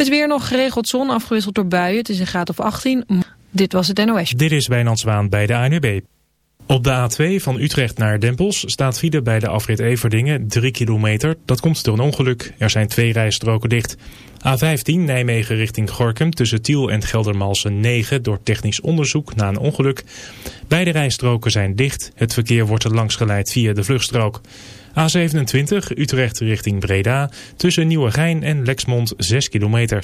Het weer nog geregeld zon, afgewisseld door buien. Het is een graad of 18. Dit was het NOS. Dit is Wijnand Zwaan bij de ANUB. Op de A2 van Utrecht naar Dempels staat file bij de afrit Everdingen 3 kilometer. Dat komt door een ongeluk. Er zijn twee rijstroken dicht. A15 Nijmegen richting Gorkum tussen Tiel en Geldermalsen 9 door technisch onderzoek na een ongeluk. Beide rijstroken zijn dicht. Het verkeer wordt er langs geleid via de vluchtstrook. A27 Utrecht richting Breda tussen Nieuwegein en Lexmond 6 kilometer.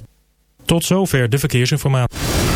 Tot zover de verkeersinformatie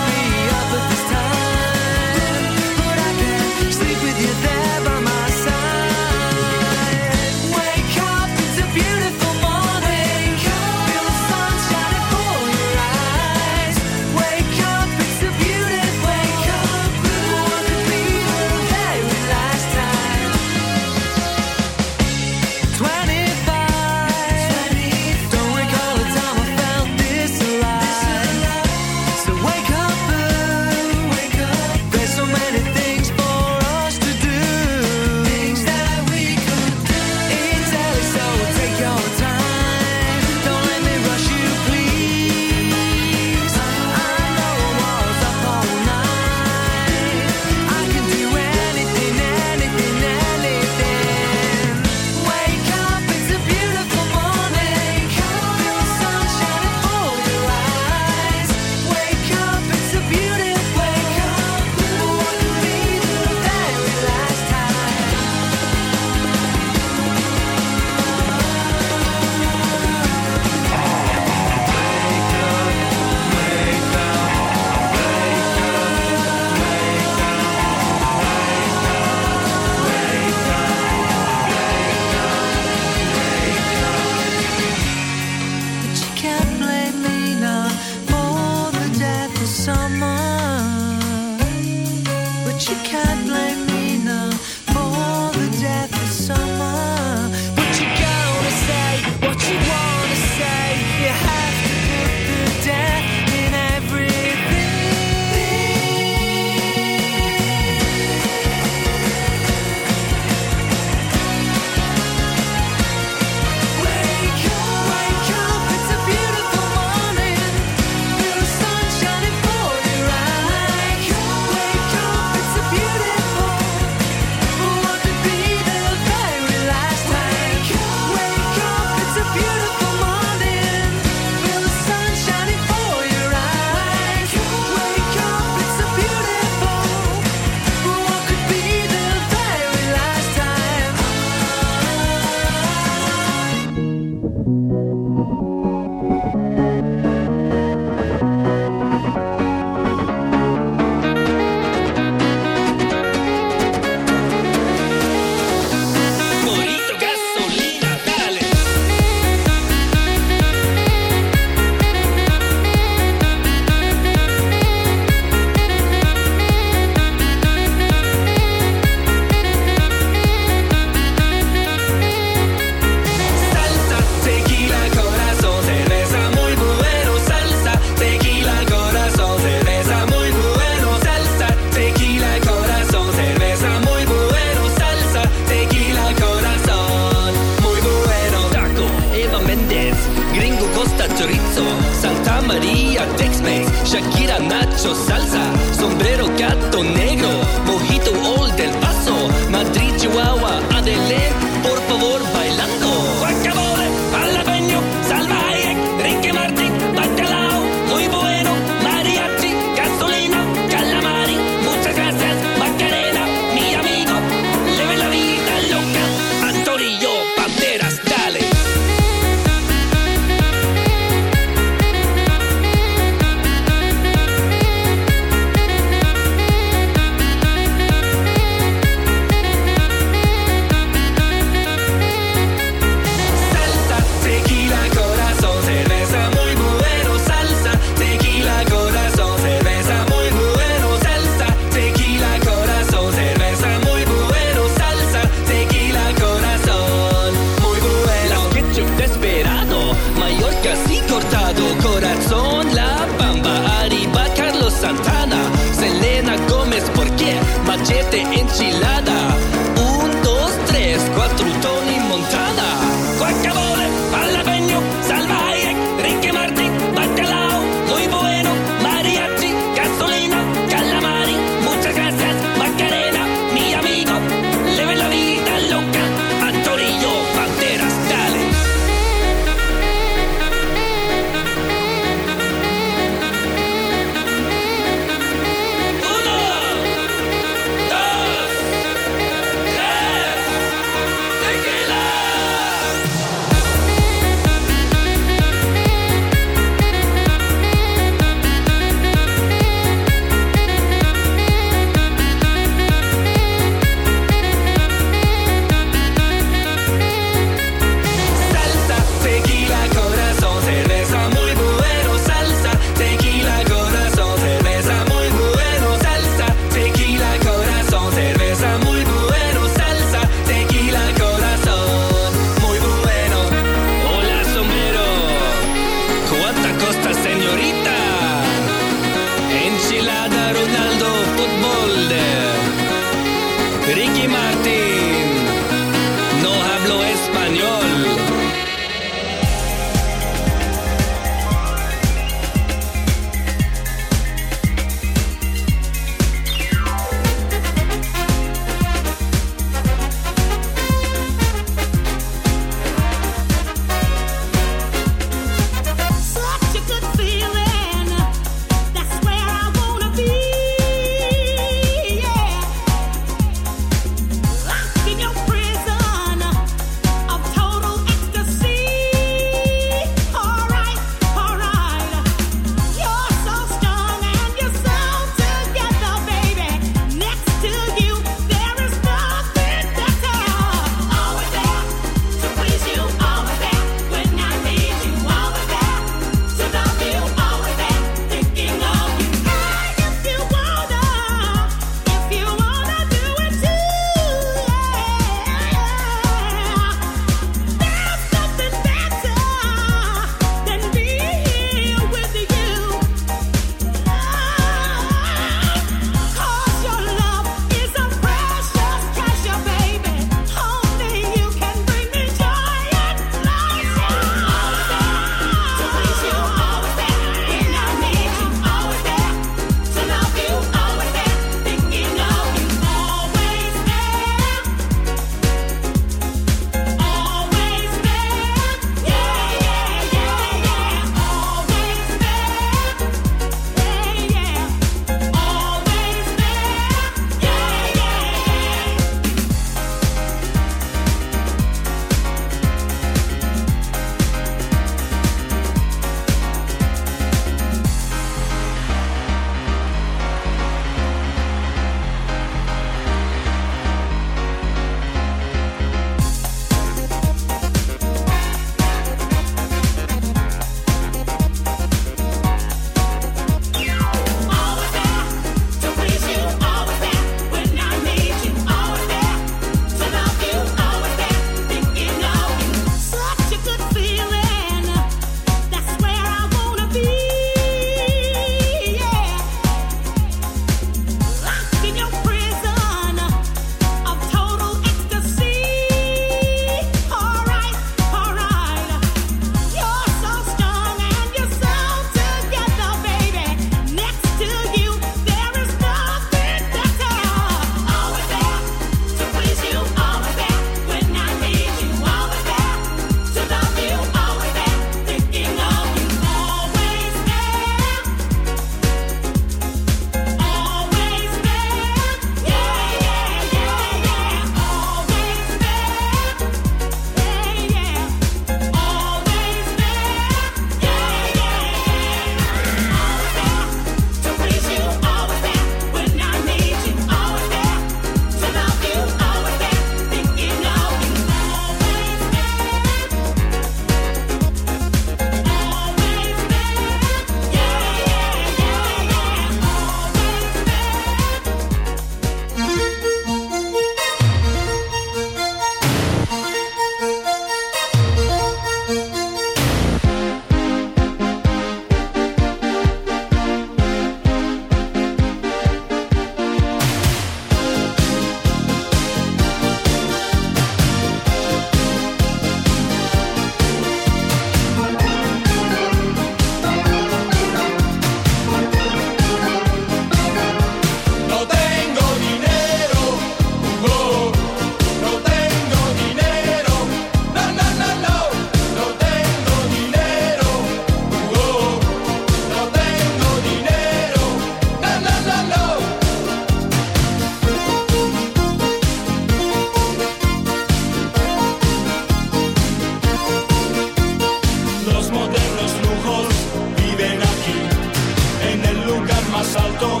salto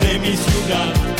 de mi ciudad.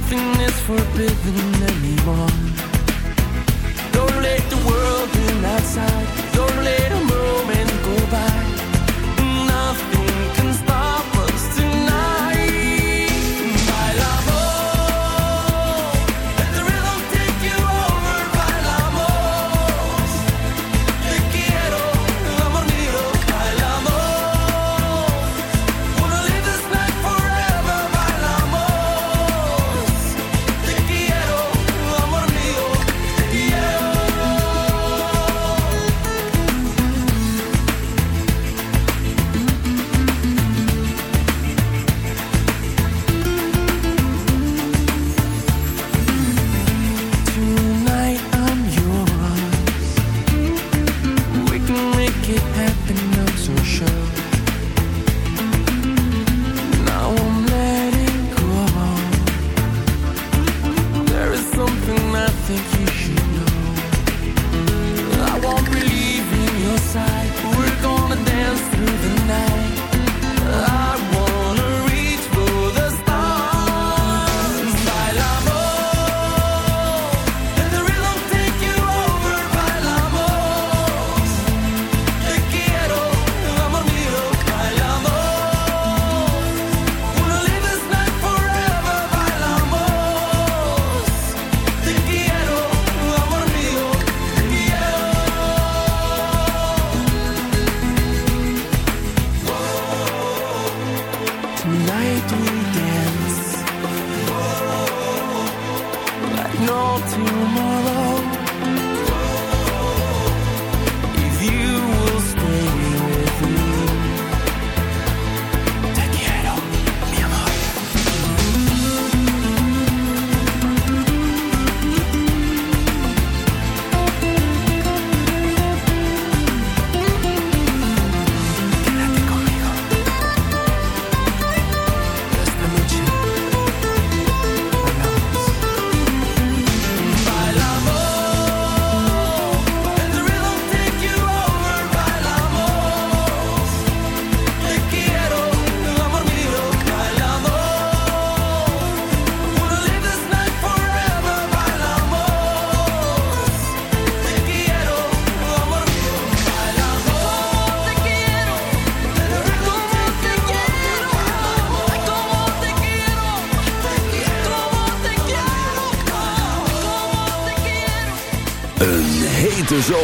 nothing is forbidden anymore. Don't let the world in outside. Don't let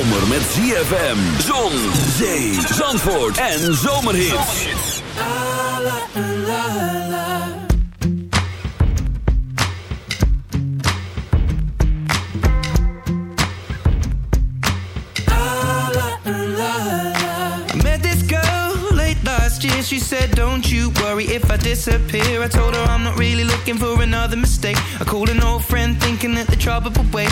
zomer met ZFM, zon, zee, zandvoort en zomerhits. Met this girl late last year. She said, Don't you worry if I disappear. I told her I'm not really looking for another mistake. I called an old friend thinking that the trouble would wait.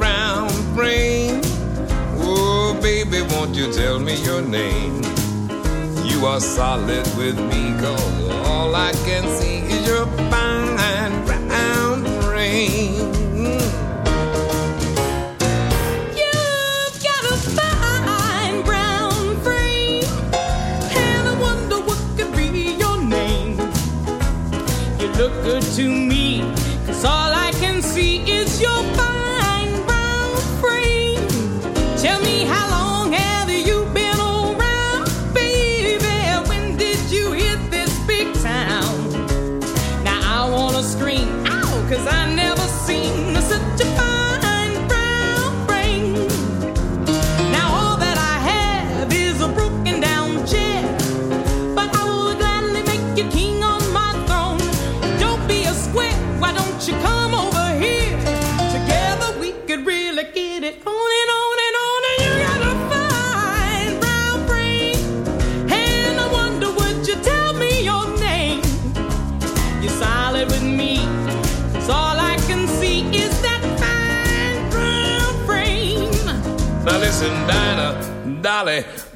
you tell me your name? You are solid with me, cause all I can see is your fine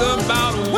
about,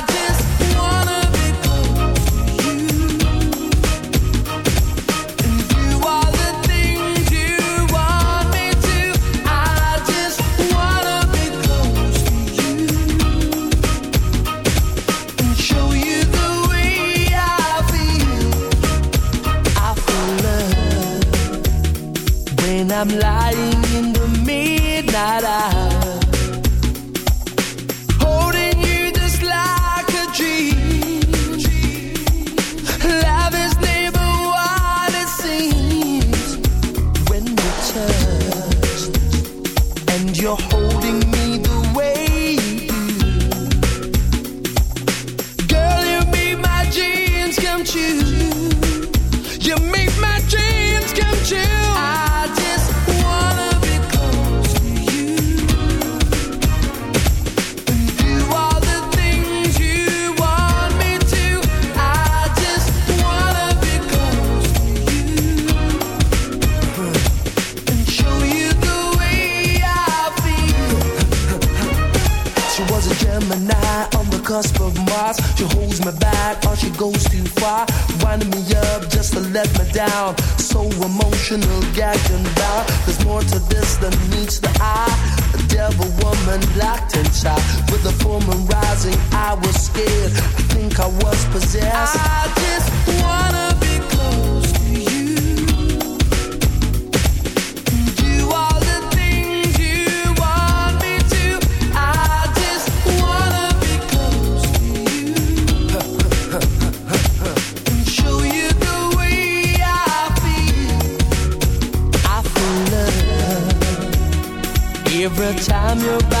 I'm lying. goodbye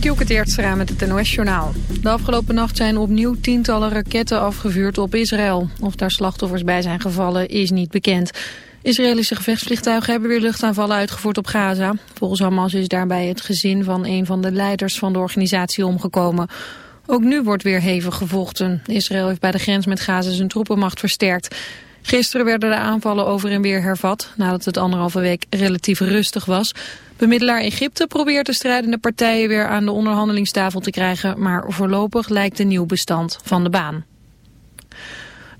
Dielke Teertstra met het NOS-journaal. De afgelopen nacht zijn opnieuw tientallen raketten afgevuurd op Israël. Of daar slachtoffers bij zijn gevallen is niet bekend. Israëlische gevechtsvliegtuigen hebben weer luchtaanvallen uitgevoerd op Gaza. Volgens Hamas is daarbij het gezin van een van de leiders van de organisatie omgekomen. Ook nu wordt weer hevig gevochten. Israël heeft bij de grens met Gaza zijn troepenmacht versterkt. Gisteren werden de aanvallen over en weer hervat, nadat het anderhalve week relatief rustig was. Bemiddelaar Egypte probeert de strijdende partijen weer aan de onderhandelingstafel te krijgen, maar voorlopig lijkt een nieuw bestand van de baan.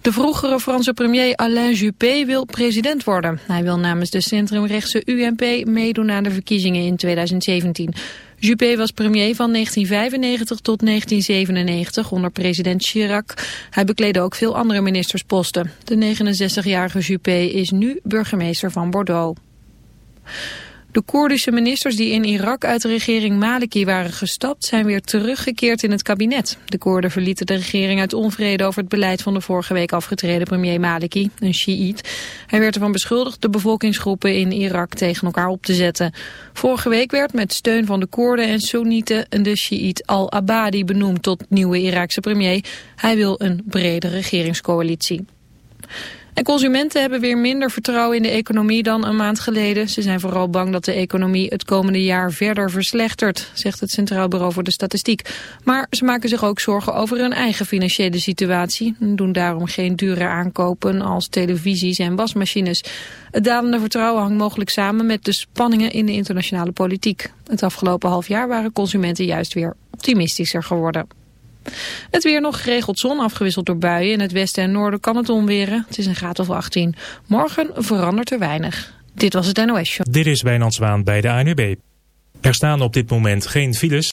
De vroegere Franse premier Alain Juppé wil president worden. Hij wil namens de centrumrechtse UMP meedoen aan de verkiezingen in 2017. Juppé was premier van 1995 tot 1997 onder president Chirac. Hij bekleedde ook veel andere ministersposten. De 69-jarige Juppé is nu burgemeester van Bordeaux. De Koerdische ministers die in Irak uit de regering Maliki waren gestapt... zijn weer teruggekeerd in het kabinet. De Koerden verlieten de regering uit onvrede over het beleid... van de vorige week afgetreden premier Maliki, een Shiït. Hij werd ervan beschuldigd de bevolkingsgroepen in Irak tegen elkaar op te zetten. Vorige week werd met steun van de Koerden en Soenieten... de Shiït al-Abadi benoemd tot nieuwe Iraakse premier. Hij wil een brede regeringscoalitie. En consumenten hebben weer minder vertrouwen in de economie dan een maand geleden. Ze zijn vooral bang dat de economie het komende jaar verder verslechtert, zegt het Centraal Bureau voor de Statistiek. Maar ze maken zich ook zorgen over hun eigen financiële situatie en doen daarom geen dure aankopen als televisies en wasmachines. Het dalende vertrouwen hangt mogelijk samen met de spanningen in de internationale politiek. Het afgelopen half jaar waren consumenten juist weer optimistischer geworden. Het weer nog geregeld zon, afgewisseld door buien. In het westen en noorden kan het onweren. Het is een graad of 18. Morgen verandert er weinig. Dit was het NOS. Dit is Wijnand Zwaan bij de ANUB. Er staan op dit moment geen files.